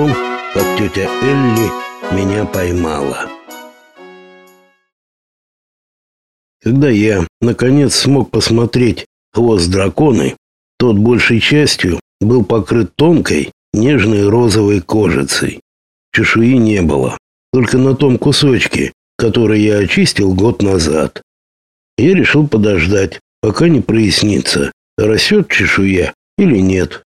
том, как тетя Элли меня поймала. Когда я, наконец, смог посмотреть хвост драконы, тот большей частью был покрыт тонкой, нежной розовой кожицей. Чешуи не было, только на том кусочке, который я очистил год назад. Я решил подождать, пока не прояснится, растет чешуя или нет.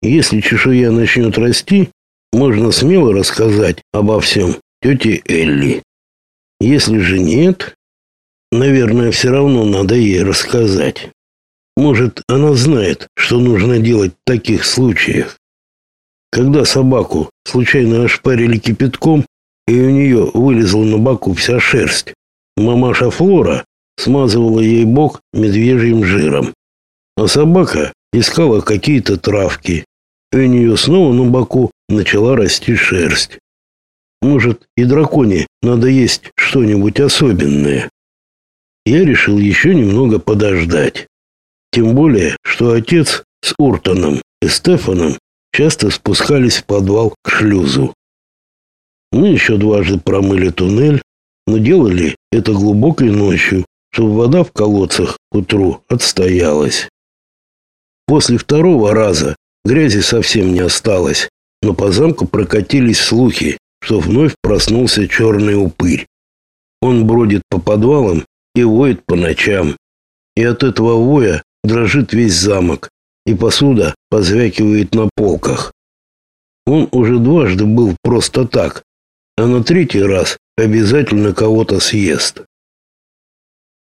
Если чешуя начнет расти, можно смело рассказать обо всем тете Элли. Если же нет, наверное, все равно надо ей рассказать. Может, она знает, что нужно делать в таких случаях. Когда собаку случайно ошпарили кипятком, и у нее вылезла на боку вся шерсть, мамаша Флора смазывала ей бок медвежьим жиром. А собака искала какие-то травки, и у нее снова на боку начала расти шерсть. Может, и драконе надо есть что-нибудь особенное. Я решил еще немного подождать. Тем более, что отец с Уртоном и Стефаном часто спускались в подвал к шлюзу. Мы еще дважды промыли туннель, но делали это глубокой ночью, чтобы вода в колодцах к утру отстоялась. После второго раза грязи совсем не осталось, но по замку прокатились слухи, что вновь проснулся черный упырь. Он бродит по подвалам и воет по ночам. И от этого воя дрожит весь замок, и посуда позвякивает на полках. Он уже дважды был просто так, а на третий раз обязательно кого-то съест.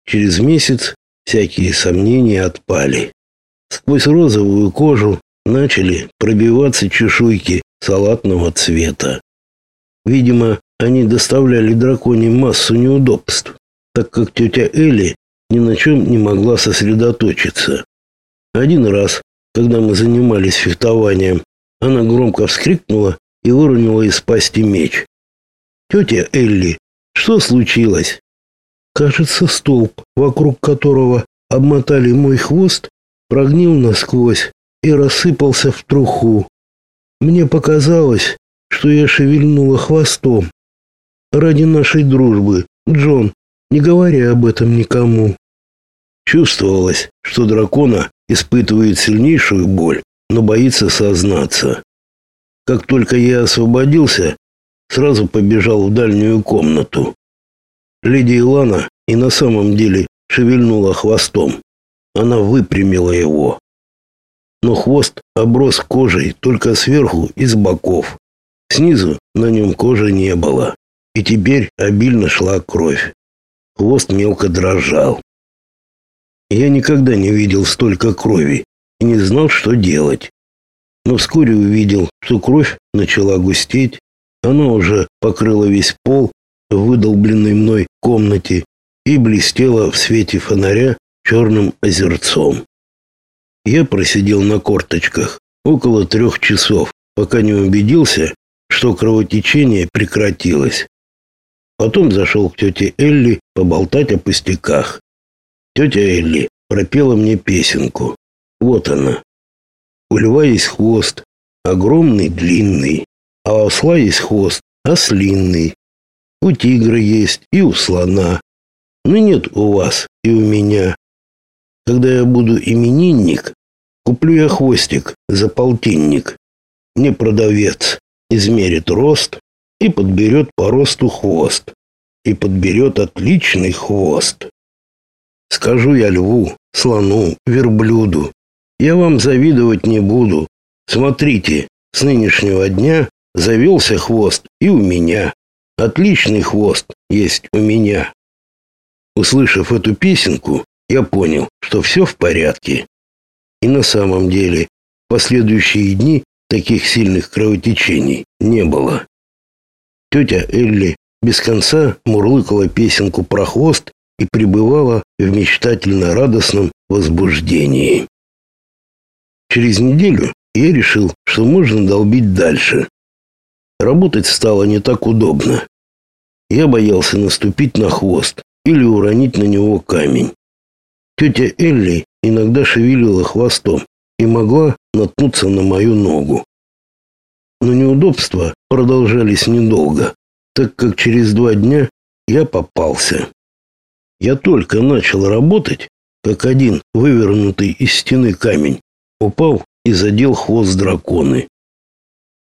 Через месяц всякие сомнения отпали. Сквозь розовую кожу начали пробиваться чешуйки салатного цвета. Видимо, они доставляли драконе массу неудобств, так как тетя Элли ни на чем не могла сосредоточиться. Один раз, когда мы занимались фехтованием, она громко вскрикнула и выронила из пасти меч. «Тетя Элли, что случилось?» Кажется, столб, вокруг которого обмотали мой хвост, прогнил насквозь и рассыпался в труху. Мне показалось, что я шевельнула хвостом. Ради нашей дружбы, Джон, не говоря об этом никому. Чувствовалось, что дракона испытывает сильнейшую боль, но боится сознаться. Как только я освободился, сразу побежал в дальнюю комнату. Леди Илана и на самом деле шевельнула хвостом. Она выпрямила его. Но хвост оброс кожей только сверху и с боков. Снизу на нем кожи не было, и теперь обильно шла кровь. Хвост мелко дрожал. Я никогда не видел столько крови и не знал, что делать. Но вскоре увидел, что кровь начала густеть, она уже покрыла весь пол в выдолбленной мной комнате и блестела в свете фонаря черным озерцом. Я просидел на корточках около трех часов, пока не убедился, что кровотечение прекратилось. Потом зашел к тете Элли поболтать о пустяках. Тетя Элли пропела мне песенку. Вот она. У льва есть хвост, огромный, длинный, а у осла есть хвост, ослинный. У тигра есть и у слона. Но нет у вас и у меня. Когда я буду именинник, куплю я хвостик за полтинник. Мне продавец измерит рост и подберет по росту хвост. И подберет отличный хвост. Скажу я льву, слону, верблюду. Я вам завидовать не буду. Смотрите, с нынешнего дня завелся хвост и у меня. Отличный хвост есть у меня. Услышав эту песенку, я понял, что все в порядке. И на самом деле, в последующие дни таких сильных кровотечений не было. Тетя Элли без конца мурлыкала песенку про хвост и пребывала в мечтательно радостном возбуждении. Через неделю я решил, что можно долбить дальше. Работать стало не так удобно. Я боялся наступить на хвост или уронить на него камень. Тетя Элли иногда шевелила хвостом и могла наткнуться на мою ногу. Но неудобства продолжались недолго, так как через два дня я попался. Я только начал работать, как один вывернутый из стены камень упал и задел хвост драконы.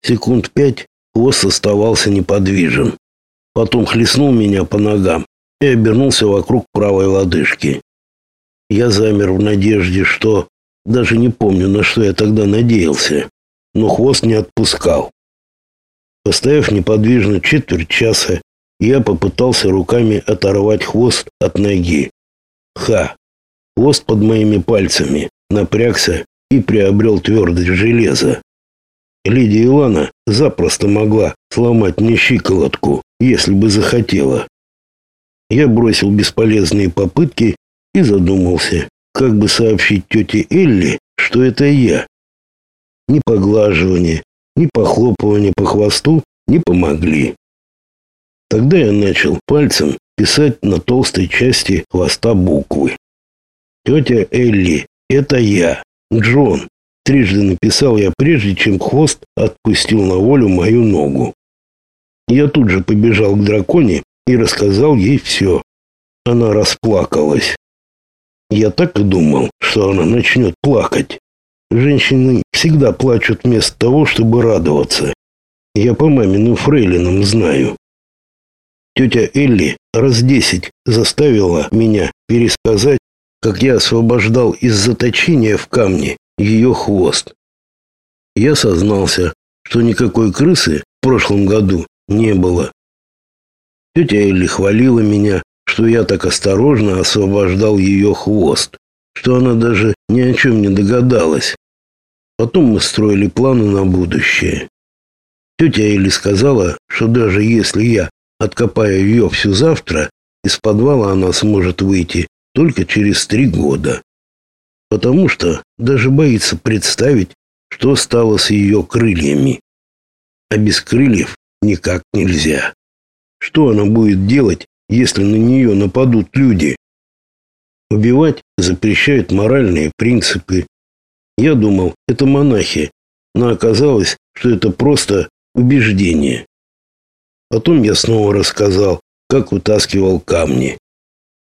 Секунд пять хвост оставался неподвижен. Потом хлестнул меня по ногам и обернулся вокруг правой лодыжки. Я замер в надежде, что... Даже не помню, на что я тогда надеялся, но хвост не отпускал. Постояв неподвижно четверть часа, я попытался руками оторвать хвост от ноги. Ха! Хвост под моими пальцами напрягся и приобрел твердость железа. Лидия Ивана запросто могла сломать мне щиколотку, если бы захотела. Я бросил бесполезные попытки и задумался, как бы сообщить тете Элли, что это я. Ни поглаживание, ни похлопывание по хвосту не помогли. Тогда я начал пальцем писать на толстой части хвоста буквы. «Тетя Элли, это я, Джон», трижды написал я, прежде чем хвост отпустил на волю мою ногу. Я тут же побежал к драконе и рассказал ей все. Она расплакалась. Я так и думал, что она начнет плакать. Женщины всегда плачут вместо того, чтобы радоваться. Я по маминым фрейлинам знаю. Тетя Элли раз десять заставила меня пересказать, как я освобождал из заточения в камне ее хвост. Я сознался, что никакой крысы в прошлом году не было. Тетя Элли хвалила меня, что я так осторожно освобождал ее хвост, что она даже ни о чем не догадалась. Потом мы строили планы на будущее. Тетя Элли сказала, что даже если я откопаю ее всю завтра, из подвала она сможет выйти только через три года. Потому что даже боится представить, что стало с ее крыльями. А без крыльев никак нельзя. Что она будет делать, если на нее нападут люди? Убивать запрещают моральные принципы. Я думал, это монахи, но оказалось, что это просто убеждение. Потом я снова рассказал, как вытаскивал камни.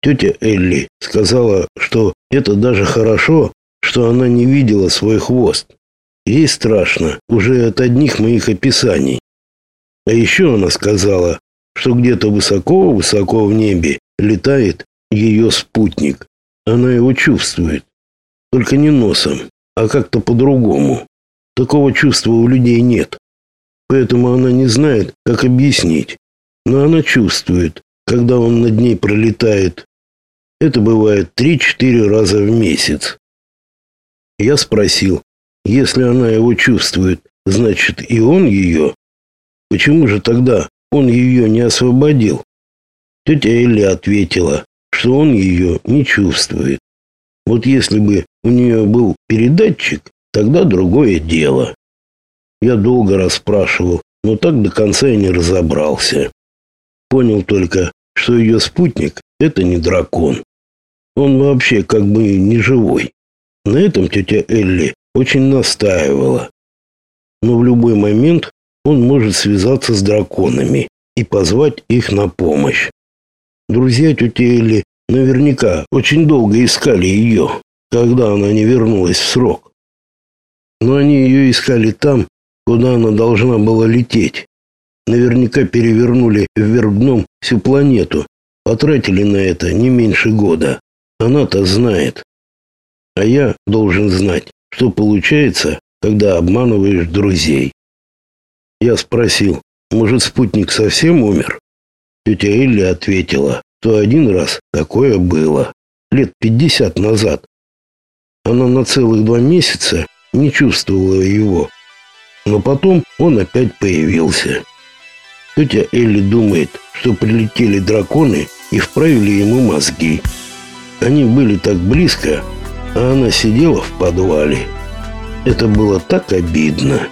Тетя Элли сказала, что это даже хорошо, что она не видела свой хвост. Ей страшно уже от одних моих описаний. А еще она сказала, что где-то высоко-высоко в небе летает ее спутник. Она его чувствует. Только не носом, а как-то по-другому. Такого чувства у людей нет поэтому она не знает, как объяснить. Но она чувствует, когда он над ней пролетает. Это бывает три-четыре раза в месяц. Я спросил, если она его чувствует, значит и он ее? Почему же тогда он ее не освободил? Тетя Элли ответила, что он ее не чувствует. Вот если бы у нее был передатчик, тогда другое дело. Я долго расспрашивал, но так до конца и не разобрался. Понял только, что ее спутник — это не дракон. Он вообще как бы не живой. На этом тетя Элли очень настаивала. Но в любой момент он может связаться с драконами и позвать их на помощь. Друзья тети Элли наверняка очень долго искали ее, когда она не вернулась в срок. Но они ее искали там, куда она должна была лететь. Наверняка перевернули вверх дном всю планету, потратили на это не меньше года. Она-то знает. А я должен знать, что получается, когда обманываешь друзей. Я спросил, может, спутник совсем умер? Тетя Элли ответила, что один раз такое было, лет пятьдесят назад. Она на целых два месяца не чувствовала его но потом он опять появился. Тетя Элли думает, что прилетели драконы и вправили ему мозги. Они были так близко, а она сидела в подвале. Это было так обидно.